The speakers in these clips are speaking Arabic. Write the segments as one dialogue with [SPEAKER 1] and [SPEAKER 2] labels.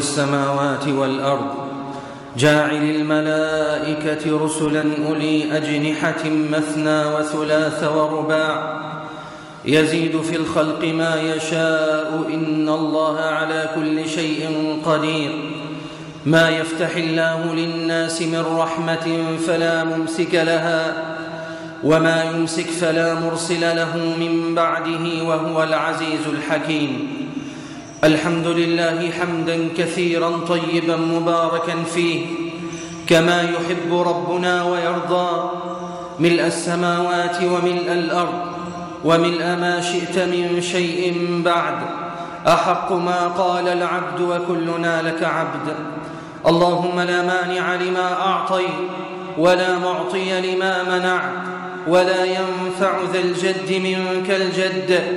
[SPEAKER 1] في السماوات والارض جاعل الملائكه رسلا اولي اجنحه مثنى وثلاث ورباع يزيد في الخلق ما يشاء ان الله على كل شيء قدير ما يفتح الله للناس من رحمه فلا ممسك لها وما يمسك فلا مرسل له من بعده وهو العزيز الحكيم الحمد لله حمدا كثيرا طيبا مباركا فيه كما يحب ربنا ويرضى ملء السماوات وملء الارض وملء ما شئت من شيء بعد احق ما قال العبد وكلنا لك عبد اللهم لا مانع لما اعطيت ولا معطي لما منعت ولا ينفع ذا الجد منك الجد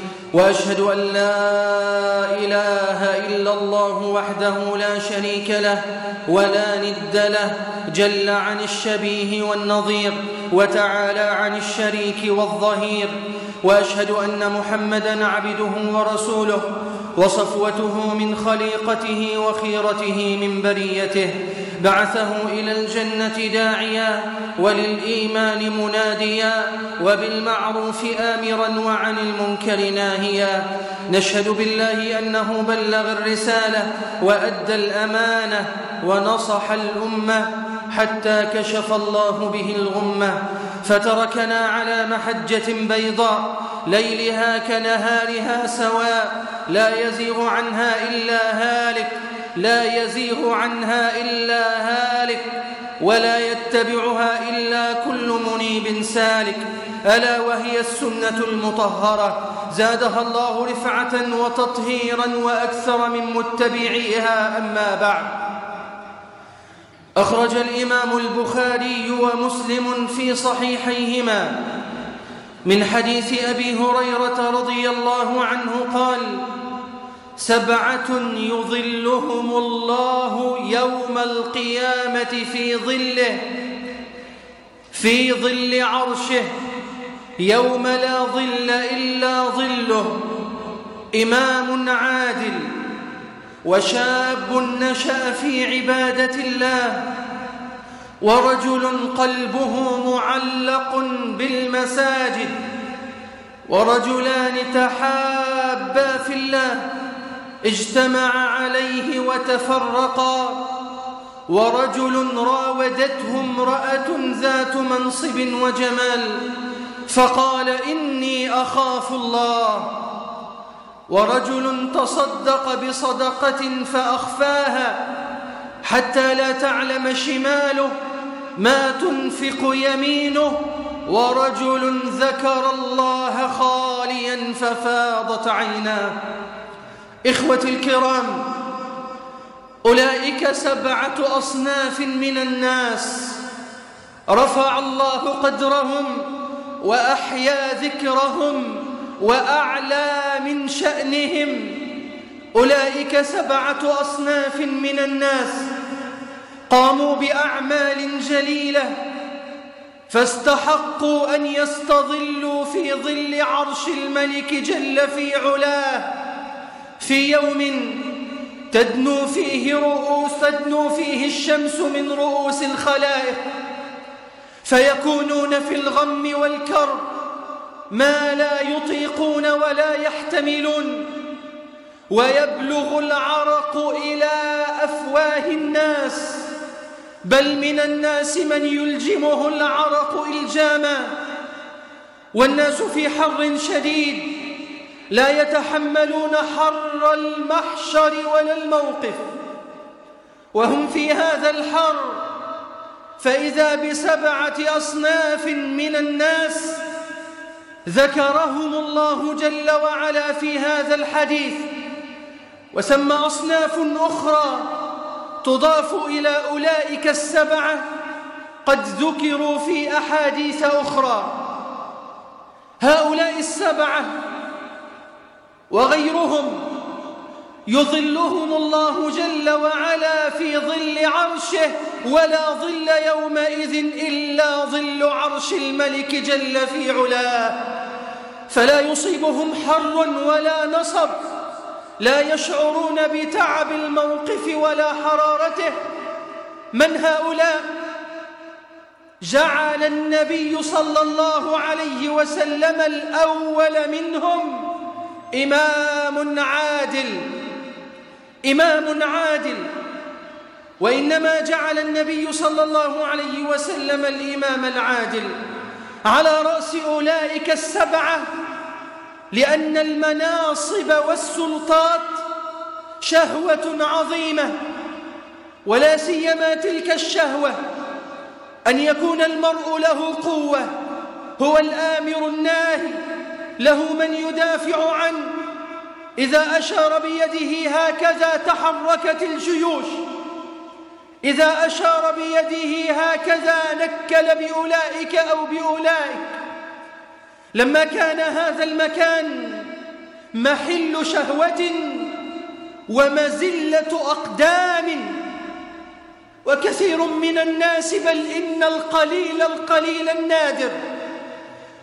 [SPEAKER 1] وأشهد أن لا إله إلا الله وحده لا شريك له ولا ند له جل عن الشبيه والنظير وتعالى عن الشريك والظهير وأشهد أن محمدًا عبده ورسوله وصفوته من خليقته وخيرته من بريته بعثه إلى الجنة داعيا وللإيمان مناديا وبالمعروف آمرا وعن المنكر ناهيا نشهد بالله أنه بلغ الرسالة وأدى الأمانة ونصح الأمة حتى كشف الله به الغمه فتركنا على محجه بيضاء ليلها كنهارها سواء لا يزيغ عنها الا هالك لا يزيغ عنها الا هالك ولا يتبعها الا كل منيب سالك الا وهي السنه المطهره زادها الله رفعه وتطهيرا واكثر من متبعيها اما بعد أخرج الإمام البخاري ومسلم في صحيحيهما من حديث أبي هريرة رضي الله عنه قال سبعة يظلهم الله يوم القيامة في ظله في ظل عرشه يوم لا ظل إلا ظله إمام عادل وشاب نشا في عباده الله ورجل قلبه معلق بالمساجد ورجلان تحابا في الله اجتمع عليه وتفرقا ورجل راودته امرأة ذات منصب وجمال فقال إني أخاف الله ورجل تصدق بصدقة فأخفاها حتى لا تعلم شماله ما تنفق يمينه ورجل ذكر الله خاليا ففاضت عيناه إخوتي الكرام أولئك سبعة أصناف من الناس رفع الله قدرهم وأحيا ذكرهم وأعلى من شأنهم أولئك سبعة أصناف من الناس قاموا بأعمال جليلة فاستحقوا أن يستظلوا في ظل عرش الملك جل في علاه في يوم تدنو فيه رؤوس تدنو فيه الشمس من رؤوس الخلائق فيكونون في الغم والكرب ما لا يطيقون ولا يحتملون ويبلغ العرق إلى أفواه الناس بل من الناس من يلجمه العرق إلجاما والناس في حر شديد لا يتحملون حر المحشر ولا الموقف وهم في هذا الحر فإذا بسبعة أصناف من الناس ذكرهم الله جل وعلا في هذا الحديث وسمى أصناف أخرى تضاف إلى أولئك السبعة قد ذكروا في أحاديث أخرى هؤلاء السبعة وغيرهم يظلهم الله جل وعلا في ظل عرشه ولا ظل يومئذ إلا ظل عرش الملك جل في علاه فلا يصيبهم حر ولا نصب لا يشعرون بتعب الموقف ولا حرارته من هؤلاء جعل النبي صلى الله عليه وسلم الأول منهم إمام عادل إمام عادل وإنما جعل النبي صلى الله عليه وسلم الإمام العادل على رأس أولئك السبعة لأن المناصب والسلطات شهوة عظيمة ولا سيما تلك الشهوة أن يكون المرء له قوة هو الآمر الناهي له من يدافع عنه إذا أشار بيده هكذا تحركت الجيوش إذا أشار بيده هكذا نكل بأولئك أو بأولئك لما كان هذا المكان محل شهوة ومزلة أقدام وكثير من الناس بل إن القليل القليل النادر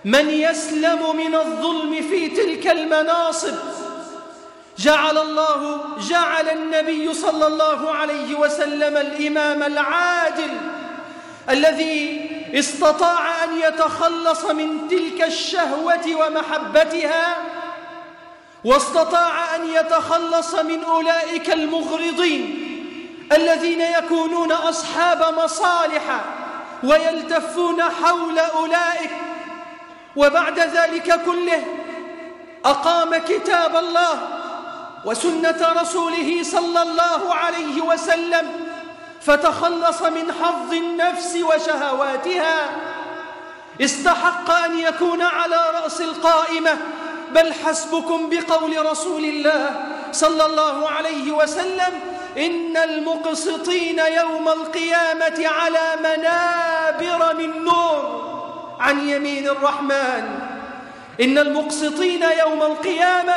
[SPEAKER 1] من يسلم من الظلم في تلك المناصب جعل الله جعل النبي صلى الله عليه وسلم الإمام العادل الذي استطاع أن يتخلص من تلك الشهوة ومحبتها واستطاع أن يتخلص من أولئك المغرضين الذين يكونون أصحاب مصالح ويلتفون حول أولئك وبعد ذلك كله أقام كتاب الله وسنة رسوله صلى الله عليه وسلم فتخلص من حظ النفس وشهواتها استحق أن يكون على رأس القائمة بل حسبكم بقول رسول الله صلى الله عليه وسلم إن المقسطين يوم القيامة على منابر من نور عن يمين الرحمن إن المقسطين يوم القيامة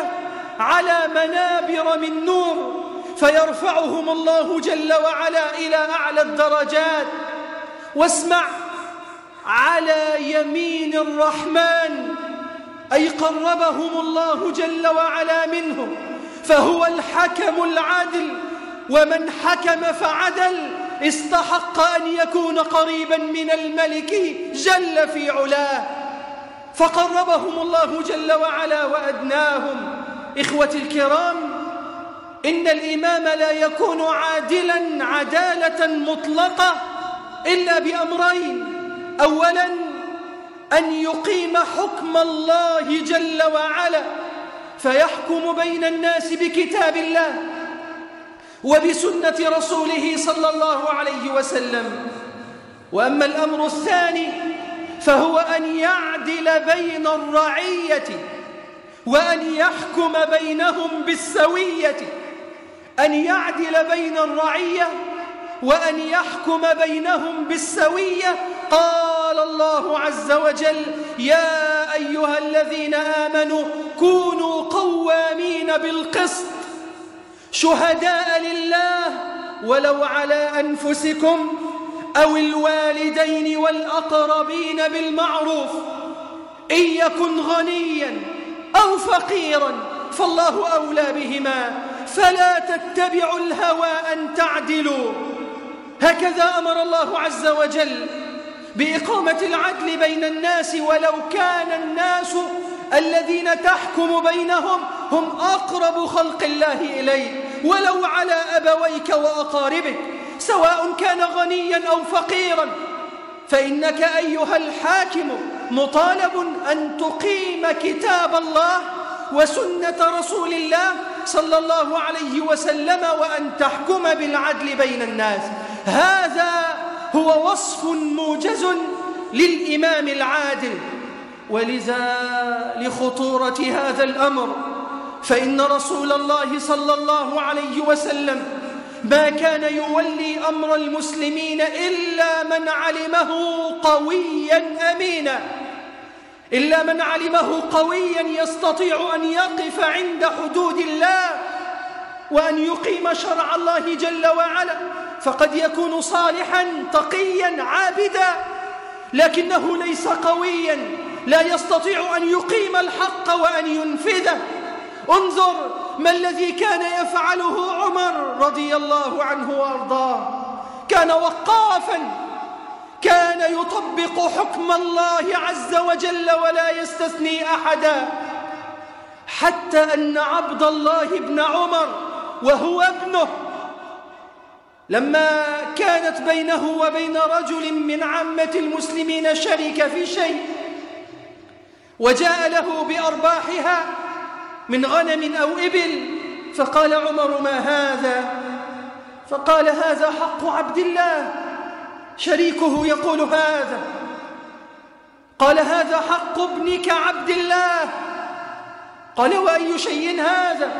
[SPEAKER 1] على منابر من نور فيرفعهم الله جل وعلا إلى أعلى الدرجات واسمع على يمين الرحمن أي قربهم الله جل وعلا منهم فهو الحكم العدل ومن حكم فعدل استحق أن يكون قريبا من الملك جل في علاه فقربهم الله جل وعلا وأدناهم إخوتي الكرام إن الإمام لا يكون عادلا عدالة مطلقة إلا بأمرين أولا أن يقيم حكم الله جل وعلا فيحكم بين الناس بكتاب الله وبسنة رسوله صلى الله عليه وسلم وأما الأمر الثاني فهو أن يعدل بين الرعية وأن يحكم بينهم بالسوية أن يعدل بين الرعية وأن يحكم بينهم بالسوية قال الله عز وجل يا أيها الذين آمنوا كونوا قوامين بالقسط شهداء لله ولو على أنفسكم أو الوالدين والأقربين بالمعروف إن يكن غنياً أو فقيرا فالله أولى بهما فلا تتبعوا الهوى أن تعدلوا هكذا أمر الله عز وجل بإقامة العدل بين الناس ولو كان الناس الذين تحكم بينهم هم أقرب خلق الله إليه ولو على أبويك وأقاربك سواء كان غنيا أو فقيرا فإنك أيها الحاكم مطالب أن تقيم كتاب الله وسنة رسول الله صلى الله عليه وسلم وأن تحكم بالعدل بين الناس هذا هو وصف موجز للإمام العادل ولذا لخطورة هذا الأمر فإن رسول الله صلى الله عليه وسلم ما كان يولي أمر المسلمين إلا من علمه قويا أمينا إلا من علمه قويا يستطيع أن يقف عند حدود الله وأن يقيم شرع الله جل وعلا فقد يكون صالحا تقيا عابدا لكنه ليس قويا لا يستطيع أن يقيم الحق وأن ينفذه انظر ما الذي كان يفعله عمر رضي الله عنه وارضاه كان وقافا كان يطبق حكم الله عز وجل ولا يستثني احدا حتى ان عبد الله بن عمر وهو ابنه لما كانت بينه وبين رجل من عامه المسلمين شرك في شيء وجاء له بارباحها من غنم أو إبل فقال عمر ما هذا فقال هذا حق عبد الله شريكه يقول هذا قال هذا حق ابنك عبد الله قال وأي شيء هذا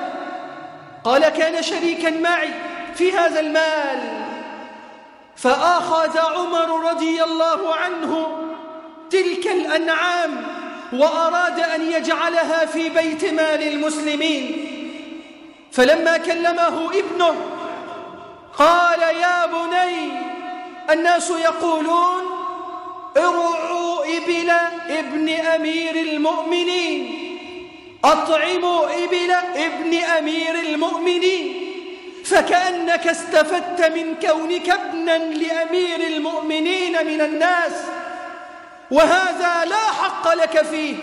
[SPEAKER 1] قال كان شريكا معي في هذا المال فأخذ عمر رضي الله عنه تلك الأنعام وأراد أن يجعلها في بيت مال المسلمين فلما كلمه ابنه قال يا بني الناس يقولون ارعوا إبل ابن أمير المؤمنين أطعموا إبل ابن أمير المؤمنين فكأنك استفدت من كونك ابنا لأمير المؤمنين من الناس وهذا لا حق لك فيه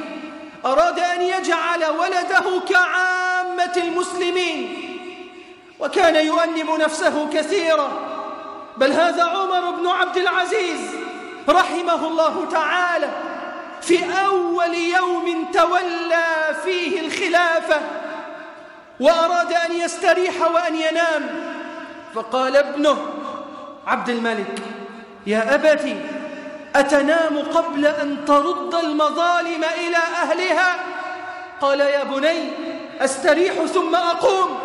[SPEAKER 1] أراد أن يجعل ولده كعامة المسلمين وكان يؤنب نفسه كثيرا بل هذا عمر بن عبد العزيز رحمه الله تعالى في أول يوم تولى فيه الخلافة وأراد أن يستريح وأن ينام فقال ابنه عبد الملك يا أبتي أتنام قبل أن ترد المظالم إلى أهلها قال يا بني أستريح ثم أقوم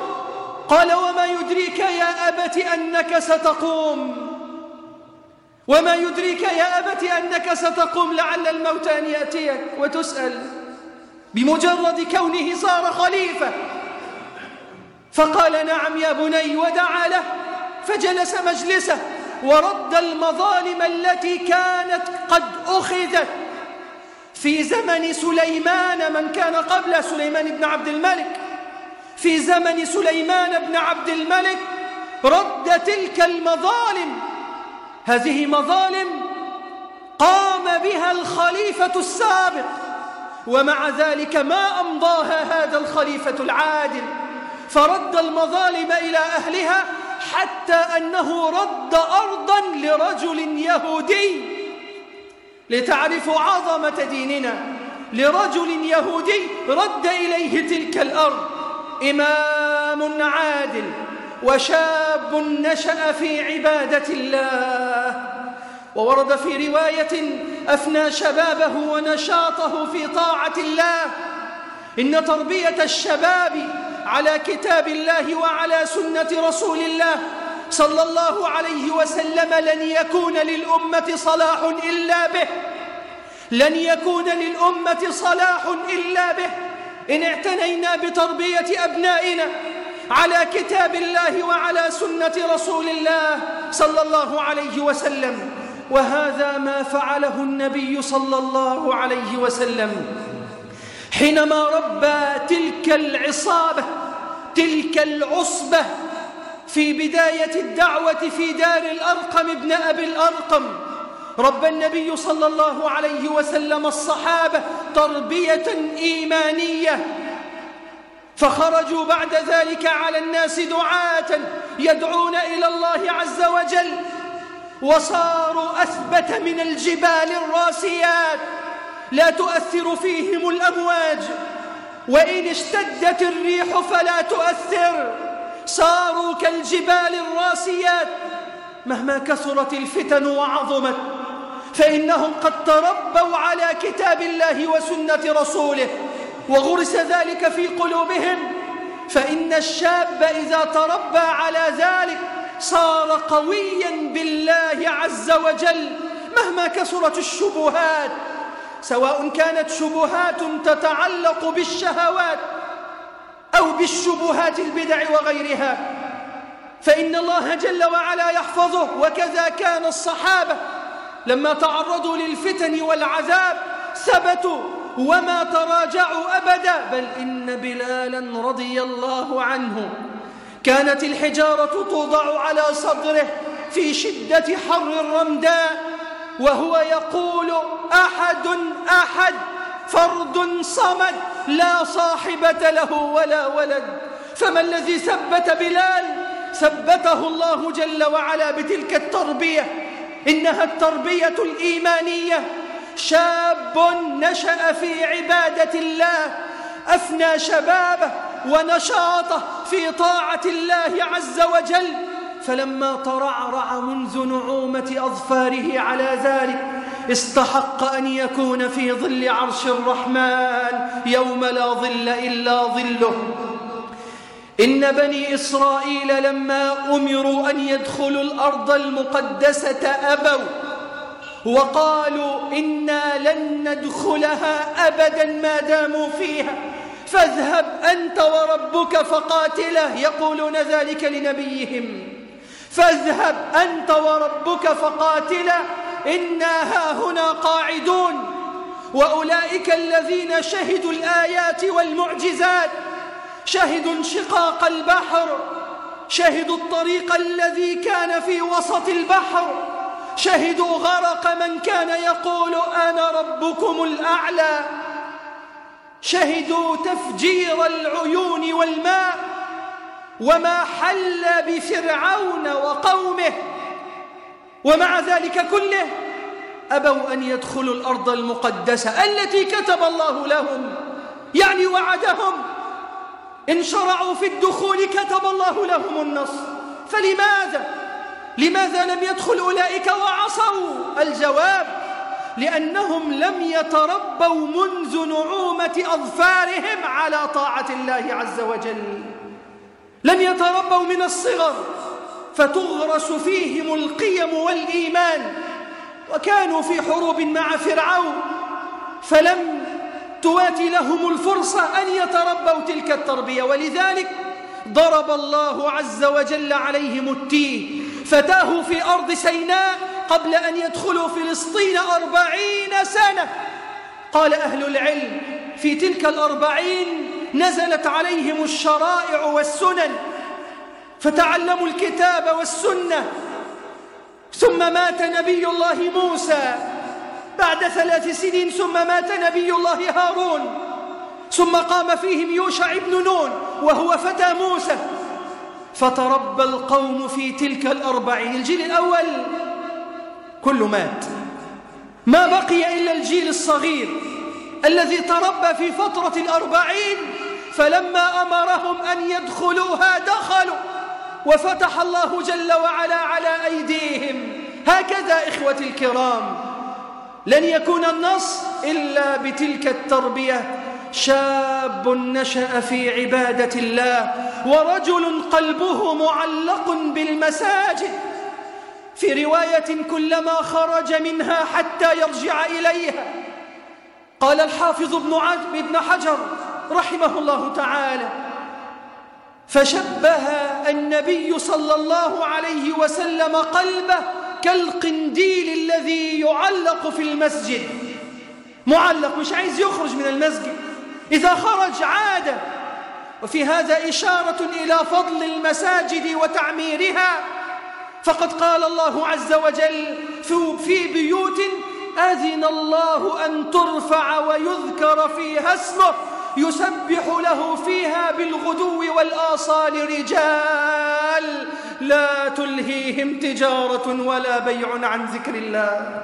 [SPEAKER 1] قال وما يدريك يا أبت أنك ستقوم وما يدريك يا أبت أنك ستقوم لعل الموت أن يأتيك وتسأل بمجرد كونه صار خليفة فقال نعم يا بني ودعا له فجلس مجلسه ورد المظالم التي كانت قد أخذت في زمن سليمان من كان قبل سليمان بن عبد الملك في زمن سليمان بن عبد الملك رد تلك المظالم هذه مظالم قام بها الخليفة السابق ومع ذلك ما أمضاها هذا الخليفة العادل فرد المظالم إلى أهلها حتى أنه رد أرضا لرجل يهودي لتعرفوا عظمة ديننا لرجل يهودي رد إليه تلك الأرض إمام عادل وشاب نشأ في عبادة الله وورد في رواية أفنى شبابه ونشاطه في طاعة الله إن تربية الشباب على كتاب الله وعلى سنة رسول الله صلى الله عليه وسلم لن يكون للأمة صلاح إلا به لن يكون للأمة صلاح إلا به إن اعتنينا بتربية أبنائنا على كتاب الله وعلى سنة رسول الله صلى الله عليه وسلم وهذا ما فعله النبي صلى الله عليه وسلم حينما ربى تلك العصابة تلك العصبة في بداية الدعوة في دار الأرقم ابن أبي الأرقم رب النبي صلى الله عليه وسلم الصحابة تربية إيمانية فخرجوا بعد ذلك على الناس دعاة يدعون إلى الله عز وجل وصاروا أثبت من الجبال الراسيات لا تؤثر فيهم الأمواج وإن اشتدت الريح فلا تؤثر صاروا كالجبال الراسيات مهما كثرت الفتن وعظمت فإنهم قد تربوا على كتاب الله وسنة رسوله وغرس ذلك في قلوبهم فإن الشاب إذا تربى على ذلك صار قويا بالله عز وجل مهما كثرت الشبهات سواء كانت شبهات تتعلق بالشهوات أو بالشبهات البدع وغيرها فإن الله جل وعلا يحفظه وكذا كان الصحابة لما تعرضوا للفتن والعذاب ثبتوا وما تراجعوا أبدا بل إن بلالا رضي الله عنه كانت الحجارة توضع على صدره في شدة حر الرمداء وهو يقول أحد أحد فرد صمد لا صاحبة له ولا ولد فما الذي ثبت بلال ثبته الله جل وعلا بتلك التربية إنها التربية الإيمانية شاب نشأ في عبادة الله أفنى شبابه ونشاطه في طاعة الله عز وجل فلما ترعرع منذ نعومة أظفاره على ذلك استحق أن يكون في ظل عرش الرحمن يوم لا ظل إلا ظله إن بني إسرائيل لما أمروا أن يدخلوا الأرض المقدسة أبوا وقالوا إنا لن ندخلها أبدا ما داموا فيها فاذهب أنت وربك فقاتله يقولون ذلك لنبيهم فاذهب أنت وربك فقاتلا إنا هاهنا قاعدون وأولئك الذين شهدوا الآيات والمعجزات شهدوا انشقاق البحر شهدوا الطريق الذي كان في وسط البحر شهدوا غرق من كان يقول أنا ربكم الأعلى شهدوا تفجير العيون والماء وما حل بفرعون وقومه ومع ذلك كله أبوا أن يدخلوا الأرض المقدسة التي كتب الله لهم يعني وعدهم إن شرعوا في الدخول كتب الله لهم النصر فلماذا؟ لماذا لم يدخل أولئك وعصوا؟ الجواب لأنهم لم يتربوا منذ نعومة أظفارهم على طاعة الله عز وجل لم يتربوا من الصغر فتغرس فيهم القيم والإيمان وكانوا في حروب مع فرعون فلم تواتي لهم الفرصة أن يتربوا تلك التربية ولذلك ضرب الله عز وجل عليهم التيه فتاه في أرض سيناء قبل أن يدخلوا فلسطين أربعين سنة قال أهل العلم في تلك الأربعين نزلت عليهم الشرائع والسنن فتعلموا الكتاب والسنة ثم مات نبي الله موسى بعد ثلاث سنين ثم مات نبي الله هارون ثم قام فيهم يوشع بن نون وهو فتى موسى فتربى القوم في تلك الأربعين الجيل الأول كل مات ما بقي إلا الجيل الصغير الذي تربى في فترة الأربعين فلما أمرهم أن يدخلوها دخلوا وفتح الله جل وعلا على أيديهم هكذا إخوتي الكرام لن يكون النص إلا بتلك التربية شاب نشأ في عبادة الله ورجل قلبه معلق بالمساجد في رواية كلما خرج منها حتى يرجع إليها قال الحافظ ابن عجب ابن حجر رحمه الله تعالى فشبه النبي صلى الله عليه وسلم قلبه كالقنديل الذي يعلق في المسجد معلق مش عايز يخرج من المسجد إذا خرج عاد وفي هذا إشارة إلى فضل المساجد وتعميرها فقد قال الله عز وجل في بيوت أذن الله أن ترفع ويذكر فيها اسمه يسبح له فيها بالغدو والآصال رجال لا تلهيهم تجارة ولا بيع عن ذكر الله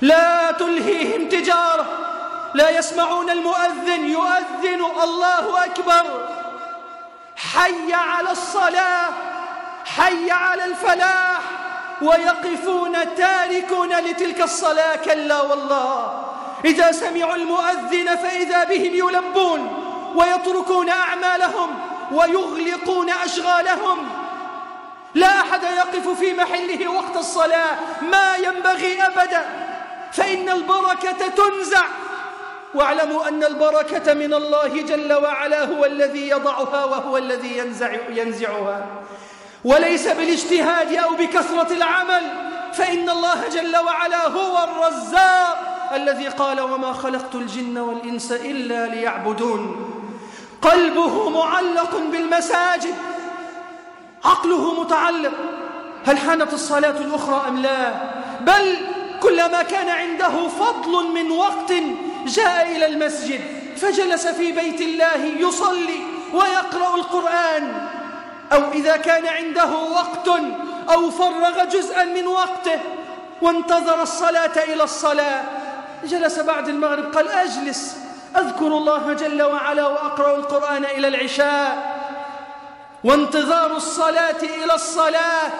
[SPEAKER 1] لا تلهيهم تجارة لا يسمعون المؤذن يؤذن الله أكبر حي على الصلاة حي على الفلاح ويقفون تاركون لتلك الصلاة كلا والله إذا سمعوا المؤذن فإذا بهم يلبون ويتركون أعمالهم ويغلقون أشغالهم لا أحد يقف في محله وقت الصلاة ما ينبغي أبدا فإن البركة تنزع واعلموا أن البركة من الله جل وعلا هو الذي يضعها وهو الذي ينزع ينزعها وليس بالاجتهاد أو بكثرة العمل فإن الله جل وعلا هو الرزاق الذي قال وما خلقت الجن والإنس إلا ليعبدون قلبه معلق بالمساجد عقله متعلق هل حانت الصلاة الأخرى أم لا بل كلما كان عنده فضل من وقت جاء إلى المسجد فجلس في بيت الله يصلي ويقرأ القرآن أو إذا كان عنده وقت أو فرغ جزءا من وقته وانتظر الصلاة إلى الصلاة جلس بعد المغرب قال أجلس أذكر الله جل وعلا وأقرأ القرآن إلى العشاء وانتظار الصلاة إلى الصلاة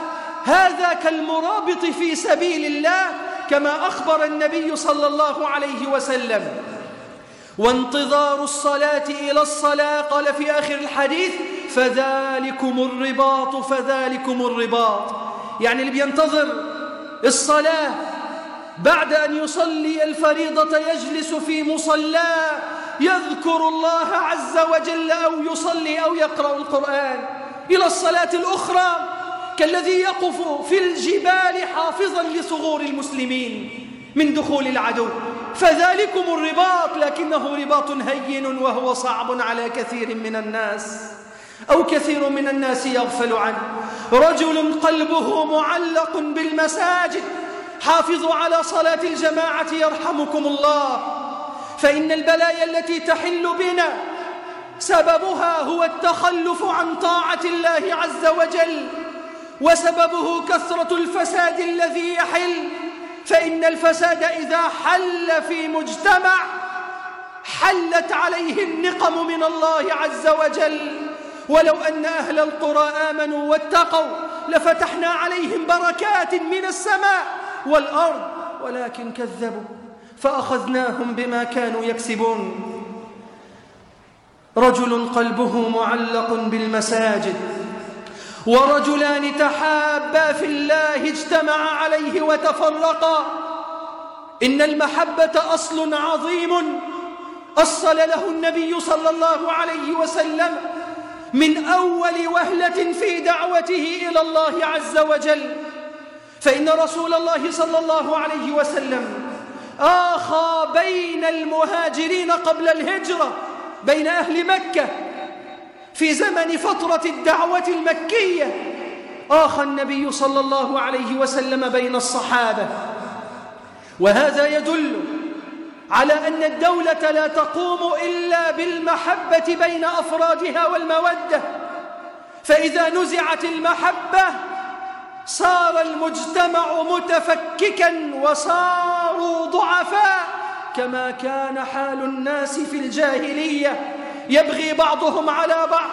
[SPEAKER 1] هذا كالمرابط في سبيل الله كما أخبر النبي صلى الله عليه وسلم وانتظار الصلاة إلى الصلاة قال في آخر الحديث فذلكم الرباط فذلكم الرباط يعني اللي بينتظر الصلاة بعد أن يصلي الفريضة يجلس في مصلاه يذكر الله عز وجل أو يصلي أو يقرأ القرآن إلى الصلاة الأخرى كالذي يقف في الجبال حافظا لثغور المسلمين من دخول العدو فذلكم الرباط لكنه رباط هين وهو صعب على كثير من الناس أو كثير من الناس يغفل عنه رجل قلبه معلق بالمساجد حافظوا على صلاة الجماعة يرحمكم الله فإن البلايا التي تحل بنا سببها هو التخلف عن طاعة الله عز وجل وسببه كثرة الفساد الذي يحل فإن الفساد إذا حل في مجتمع حلت عليه النقم من الله عز وجل ولو أن أهل القرى آمنوا واتقوا لفتحنا عليهم بركات من السماء والأرض ولكن كذبوا فأخذناهم بما كانوا يكسبون رجل قلبه معلق بالمساجد ورجلان تحابا في الله اجتمعا عليه وتفرقا إن المحبة أصل عظيم أصل له النبي صلى الله عليه وسلم من أول وهلة في دعوته إلى الله عز وجل فإن رسول الله صلى الله عليه وسلم آخى بين المهاجرين قبل الهجرة بين أهل مكة في زمن فترة الدعوة المكية آخى النبي صلى الله عليه وسلم بين الصحابة وهذا يدل على أن الدولة لا تقوم إلا بالمحبة بين أفرادها والمودة فإذا نزعت المحبة صار المجتمع متفككا وصاروا ضعفاء كما كان حال الناس في الجاهليه يبغي بعضهم على بعض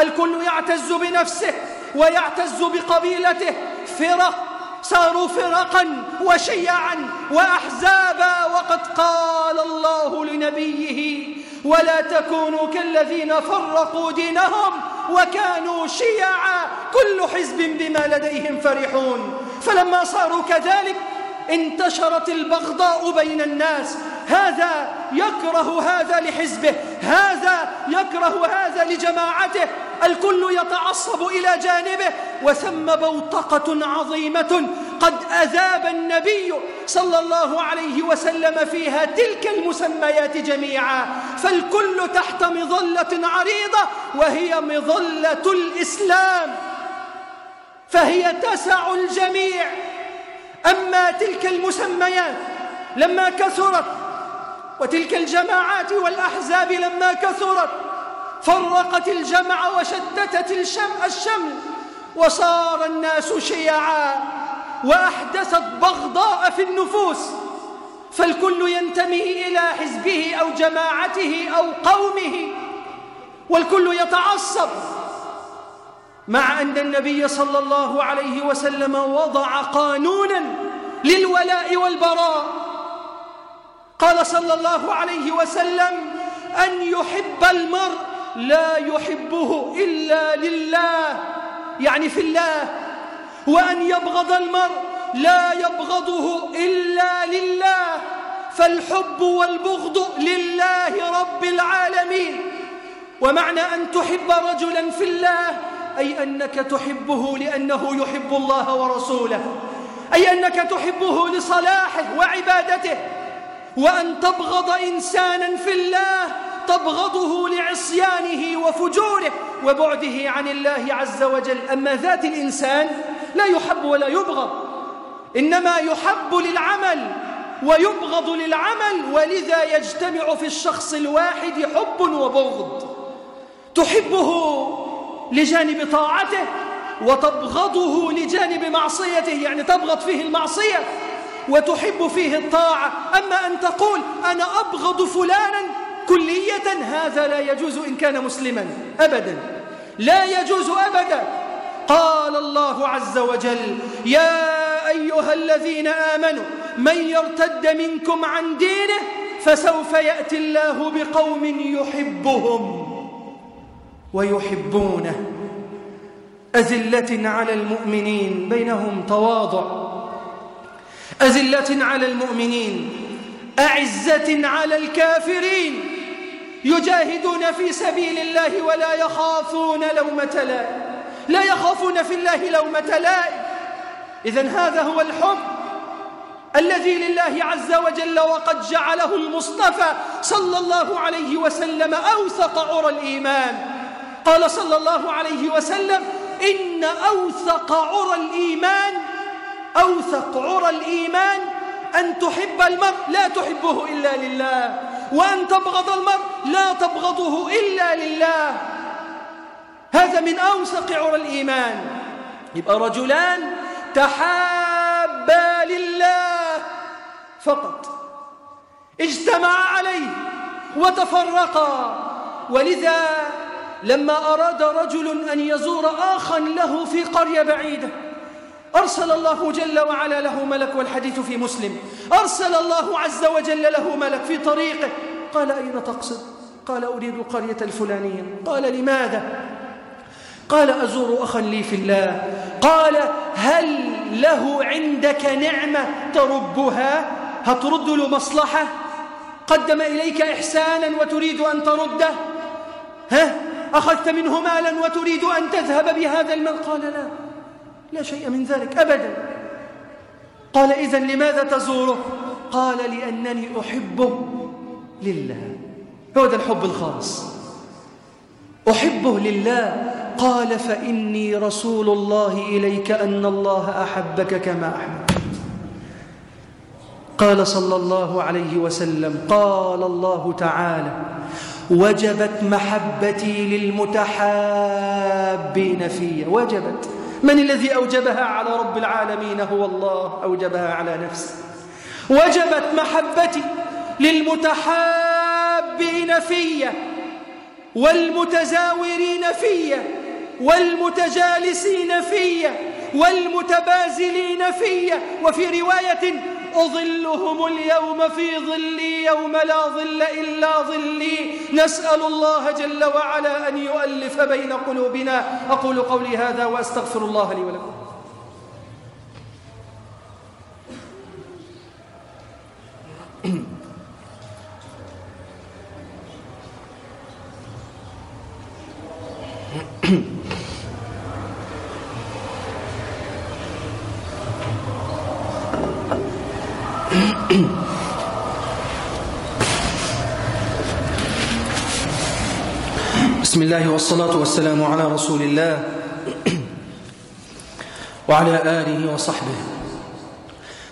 [SPEAKER 1] الكل يعتز بنفسه ويعتز بقبيلته فرق صاروا فرقا وشيعا وأحزابا وقد قال الله لنبيه ولا تكونوا كالذين فرقوا دينهم وكانوا شيعا كل حزب بما لديهم فرحون فلما صاروا كذلك انتشرت البغضاء بين الناس هذا يكره هذا لحزبه هذا يكره هذا لجماعته الكل يتعصب إلى جانبه وثم بوتقة عظيمة قد أذاب النبي صلى الله عليه وسلم فيها تلك المسميات جميعا فالكل تحت مظلة عريضة وهي مظلة الإسلام فهي تسع الجميع أما تلك المسميات لما كثرت وتلك الجماعات والأحزاب لما كثرت فرقت الجمع وشتتت الشم الشمل وصار الناس شيعا وأحدثت بغضاء في النفوس فالكل ينتمي إلى حزبه أو جماعته أو قومه والكل يتعصب مع أن النبي صلى الله عليه وسلم وضع قانونا للولاء والبراء قال صلى الله عليه وسلم أن يحب المرء لا يحبه إلا لله يعني في الله وأن يبغض المرء لا يبغضه إلا لله فالحب والبغض لله رب العالمين ومعنى أن تحب رجلا في الله أي أنك تحبه لأنه يحب الله ورسوله أي أنك تحبه لصلاحه وعبادته وأن تبغض إنسانا في الله تبغضه لعصيانه وفجوره وبعده عن الله عز وجل أما ذات الإنسان لا يحب ولا يبغض إنما يحب للعمل ويبغض للعمل ولذا يجتمع في الشخص الواحد حب وبغض تحبه لجانب طاعته وتبغضه لجانب معصيته يعني تبغض فيه المعصية وتحب فيه الطاعة أما أن تقول أنا أبغض فلانا كلية هذا لا يجوز إن كان مسلما أبدا لا يجوز أبدا قال الله عز وجل يا أيها الذين آمنوا من يرتد منكم عن دينه فسوف يأتي الله بقوم يحبهم ويحبونه أزلة على المؤمنين بينهم تواضع أزلة على المؤمنين أعزة على الكافرين يجاهدون في سبيل الله ولا يخافون لومة لائم لا يخافون في الله لومة لائم إذا هذا هو الحب الذي لله عز وجل وقد جعله المصطفى صلى الله عليه وسلم أوثق عرى الإيمان قال صلى الله عليه وسلم إن أوثق عرى الإيمان أوثق عرى الإيمان أن تحب المرء لا تحبه إلا لله وأن تبغض المرء لا تبغضه إلا لله هذا من أوثق عرى الإيمان يبقى رجلان تحابا لله فقط اجتمعا عليه وتفرقا ولذا لما أراد رجل أن يزور آخا له في قرية بعيدة أرسل الله جل وعلا له ملك والحديث في مسلم أرسل الله عز وجل له ملك في طريقه قال أين تقصد؟ قال أريد القرية الفلانية قال لماذا؟ قال أزور أخا لي في الله قال هل له عندك نعمة تربها؟ هترد له مصلحة؟ قدم إليك إحسانا وتريد أن ترده؟ ها؟ أخذت منه مالا وتريد أن تذهب بهذا المال قال لا لا شيء من ذلك أبدا قال إذا لماذا تزوره قال لأنني أحبه لله هو ده الحب الخالص أحبه لله قال فإني رسول الله إليك أن الله أحبك كما أحبك قال صلى الله عليه وسلم قال الله تعالى وجبت محبتي للمتحابين فيه وجبت من الذي أوجبها على رب العالمين هو الله أوجبها على نفسه وجبت محبتي للمتحابين في والمتزاورين في والمتجالسين في والمتبازلين في وفي رواية أظلهم اليوم في ظلي يوم لا ظل إلا ظلي نسأل الله جل وعلا أن يؤلف بين قلوبنا أقول قولي هذا وأستغفر الله لي ولكم والصلاة والسلام على رسول الله وعلى آله وصحبه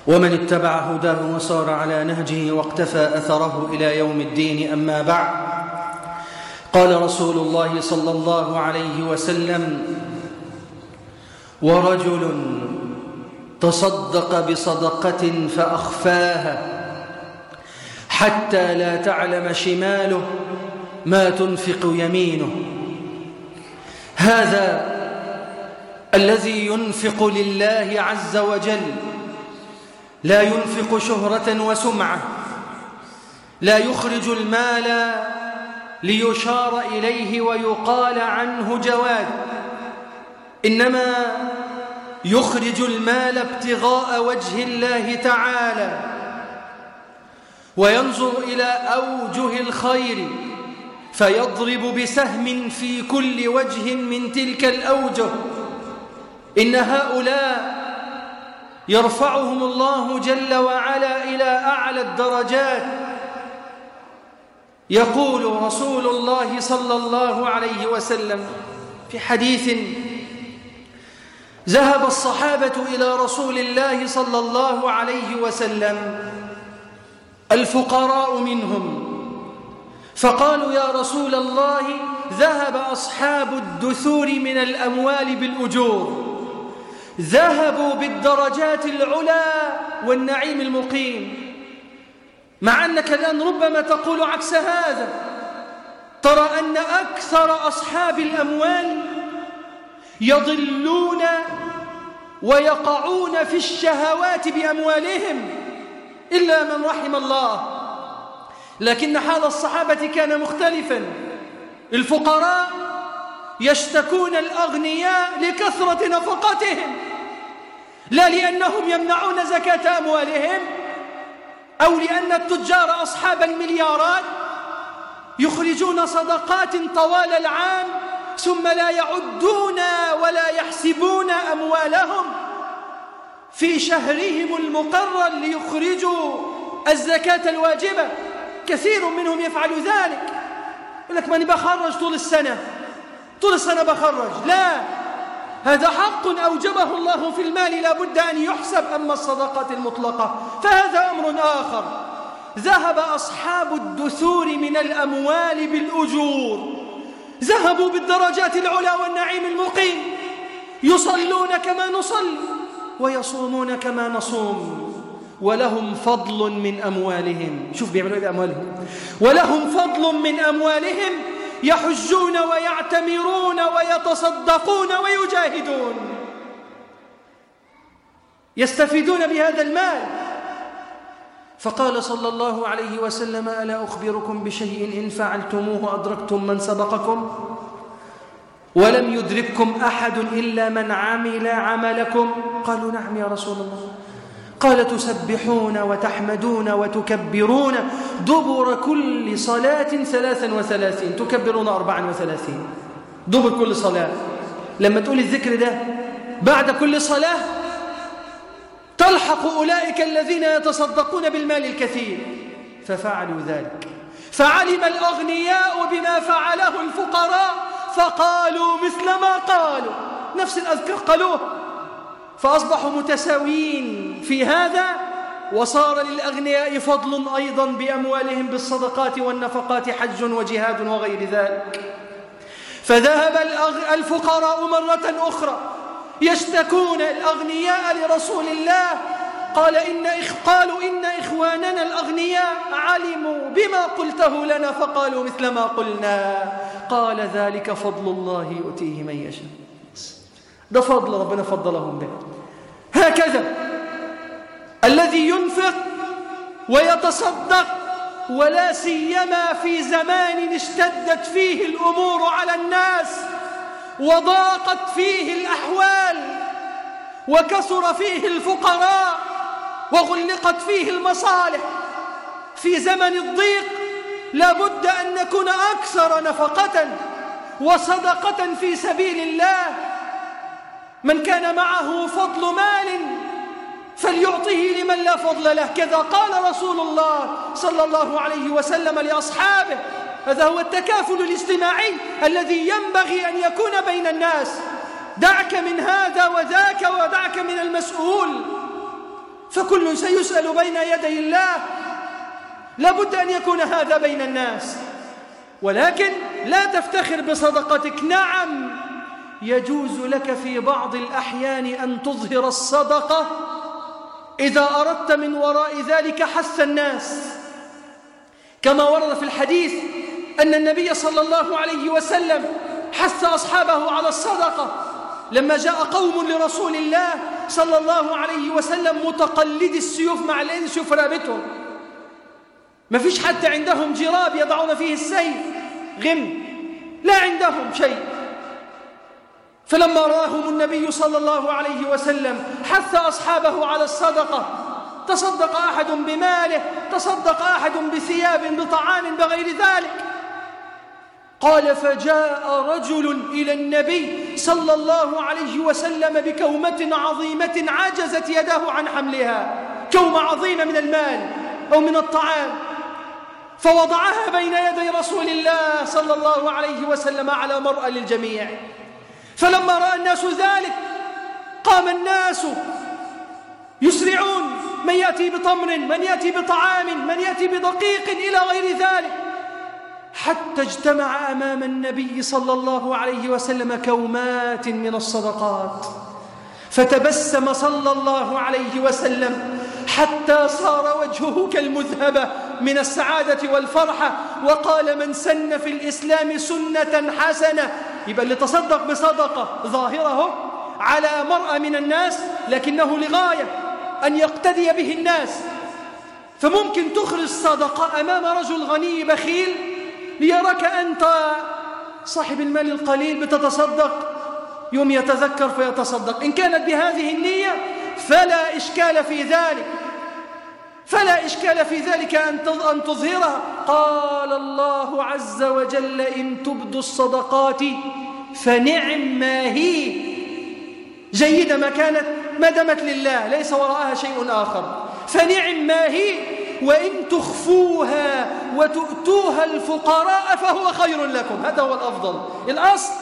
[SPEAKER 1] ومن اتبع هداه وصار على نهجه واقتفى أثره إلى يوم الدين أما بعد قال رسول الله صلى الله عليه وسلم ورجل تصدق بصدقة فأخفاها حتى لا تعلم شماله ما تنفق يمينه هذا الذي ينفق لله عز وجل لا ينفق شهرة وسمعة لا يخرج المال ليشار إليه ويقال عنه جواد إنما يخرج المال ابتغاء وجه الله تعالى وينظر إلى أوجه الخير فيضرب بسهم في كل وجه من تلك الأوجه إن هؤلاء يرفعهم الله جل وعلا إلى أعلى الدرجات يقول رسول الله صلى الله عليه وسلم في حديث ذهب الصحابة إلى رسول الله صلى الله عليه وسلم الفقراء منهم فقالوا يا رسول الله ذهب أصحاب الدثور من الأموال بالأجور ذهبوا بالدرجات العلا والنعيم المقيم مع أنك الآن ربما تقول عكس هذا ترى أن أكثر أصحاب الأموال يضلون ويقعون في الشهوات بأموالهم إلا من رحم الله لكن حال الصحابة كان مختلفا الفقراء يشتكون الأغنياء لكثرة نفقتهم لا لأنهم يمنعون زكاة أموالهم أو لأن التجار أصحاب المليارات يخرجون صدقات طوال العام ثم لا يعدون ولا يحسبون أموالهم في شهرهم المقرر ليخرجوا الزكاة الواجبة كثير منهم يفعل ذلك يقول لك ماني بخرج طول السنة طول السنة بخرج لا هذا حق أوجبه الله في المال لا بد أن يحسب أما الصدقات المطلقة فهذا أمر آخر ذهب أصحاب الدثور من الأموال بالأجور ذهبوا بالدرجات العلى والنعيم المقيم يصلون كما نصلي ويصومون كما نصوم ولهم فضل من أموالهم شوف بيعملوا إيه بأموالهم ولهم فضل من أموالهم يحجون ويعتمرون ويتصدقون ويجاهدون يستفيدون بهذا المال فقال صلى الله عليه وسلم ألا أخبركم بشيء إن فعلتموه أدركتم من سبقكم ولم يدرككم أحد إلا من عمل عملكم قالوا نعم يا رسول الله قال تسبحون وتحمدون وتكبرون دبر كل صلاة ثلاثا وثلاثين تكبرون أربعا وثلاثين دبر كل صلاة لما تقول الذكر ده بعد كل صلاة تلحق أولئك الذين يتصدقون بالمال الكثير ففعلوا ذلك فعلم الأغنياء بما فعله الفقراء فقالوا مثل ما قالوا نفس الأذكار قالوه فأصبحوا متساويين في هذا وصار للأغنياء فضل أيضا بأموالهم بالصدقات والنفقات حج وجهاد وغير ذلك فذهب الفقراء مرة أخرى يشتكون الأغنياء لرسول الله قال إن إخ... قالوا إن إخواننا الأغنياء علموا بما قلته لنا فقالوا مثل ما قلنا قال ذلك فضل الله يؤتيه من يشاء ده فضل ربنا فضلهم به هكذا الذي ينفق ويتصدق ولا سيما في زمان اشتدت فيه الأمور على الناس وضاقت فيه الأحوال وكثر فيه الفقراء وغلقت فيه المصالح في زمن الضيق لابد أن نكون أكثر نفقة وصدقة في سبيل الله من كان معه فضل مال فليعطه لمن لا فضل له كذا قال رسول الله صلى الله عليه وسلم لأصحابه هذا هو التكافل الاجتماعي الذي ينبغي أن يكون بين الناس دعك من هذا وذاك ودعك من المسؤول فكل سيسأل بين يدي الله لابد أن يكون هذا بين الناس ولكن لا تفتخر بصدقتك نعم يجوز لك في بعض الأحيان أن تظهر الصدقة إذا أردت من وراء ذلك حث الناس كما ورد في الحديث أن النبي صلى الله عليه وسلم حث أصحابه على الصدقة لما جاء قوم لرسول الله صلى الله عليه وسلم متقلدي السيوف مع الأيدي سيوف رابتهم ما فيش حتى عندهم جراب يضعون فيه السيف غم لا عندهم شيء فلما راهم النبي صلى الله عليه وسلم حث أصحابه على الصدقة تصدق أحد بماله تصدق أحد بثياب بطعام بغير ذلك قال فجاء رجل إلى النبي صلى الله عليه وسلم بكومة عظيمة عجزت يداه عن حملها كومة عظيمة من المال أو من الطعام فوضعها بين يدي رسول الله صلى الله عليه وسلم على مرأى للجميع فلما راى الناس ذلك قام الناس يسرعون من ياتي بتمر من ياتي بطعام من ياتي بدقيق الى غير ذلك حتى اجتمع امام النبي صلى الله عليه وسلم كومات من الصدقات فتبسم صلى الله عليه وسلم حتى صار وجهه كالمذهبه من السعادة والفرحة وقال من سن في الإسلام سنة حسنة يبقى اللي تصدق بصدقة ظاهره على مرأة من الناس لكنه لغاية أن يقتدي به الناس فممكن تخرج صدقة أمام رجل غني بخيل ليراك أنت صاحب المال القليل بتتصدق يوم يتذكر فيتصدق إن كانت بهذه النية فلا إشكال في ذلك فلا إشكال في ذلك أن تظهرها قال الله عز وجل إن تبدوا الصدقات فنعم ما هي جيدة ما كانت ما دمت لله ليس وراءها شيء آخر فنعم ما هي وإن تخفوها وتؤتوها الفقراء فهو خير لكم هذا هو الأفضل الأصل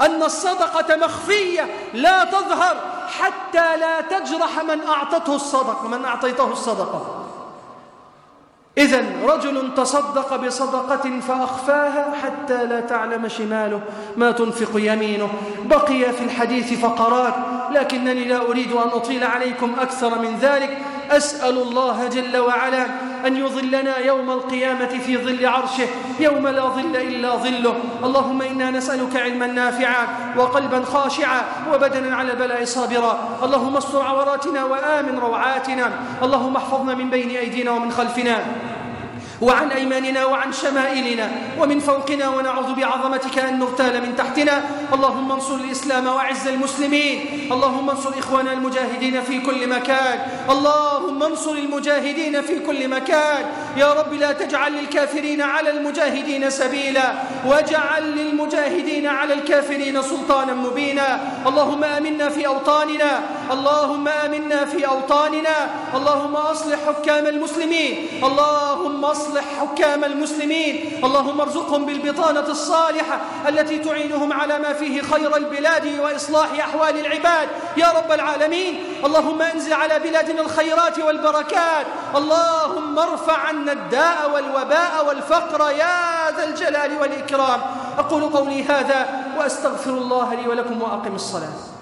[SPEAKER 1] أن الصدقة مخفية لا تظهر حتى لا تجرح من أعطته الصدقة من أعطيته الصدقة إذا رجل تصدق بصدقة فأخفاها حتى لا تعلم شماله ما تنفق يمينه بقي في الحديث فقرات لكنني لا أريد أن أطيل عليكم أكثر من ذلك أسأل الله جل وعلا أن يظلنا يوم القيامة في ظل عرشه يوم لا ظل إلا ظله اللهم إنا نسألك علما نافعا وقلبا خاشعا وبدنا على بلاء صابرا اللهم استر عوراتنا وآمن روعاتنا اللهم احفظنا من بين أيدينا ومن خلفنا وعن أيماننا وعن شمائلنا ومن فوقنا ونعوذ بعظمتك أن نغتال من تحتنا اللهم انصر الإسلام وعز المسلمين اللهم انصر إخواننا المجاهدين في كل مكان اللهم انصر المجاهدين في كل مكان يا رب لا تجعل للكافرين على المجاهدين سبيلا واجعل للمجاهدين على الكافرين سلطانا مبينا اللهم آمنا في أوطاننا اللهم آمنا في أوطاننا اللهم أصلح حكام المسلمين اللهم أصلح واصلح حكام المسلمين اللهم ارزقهم بالبطانة الصالحة التي تعينهم على ما فيه خير البلاد وإصلاح أحوال العباد يا رب العالمين اللهم انزل على بلادنا الخيرات والبركات اللهم ارفع عنا الداء والوباء والفقر يا ذا الجلال والإكرام أقول قولي هذا وأستغفر الله لي ولكم وأقم الصلاة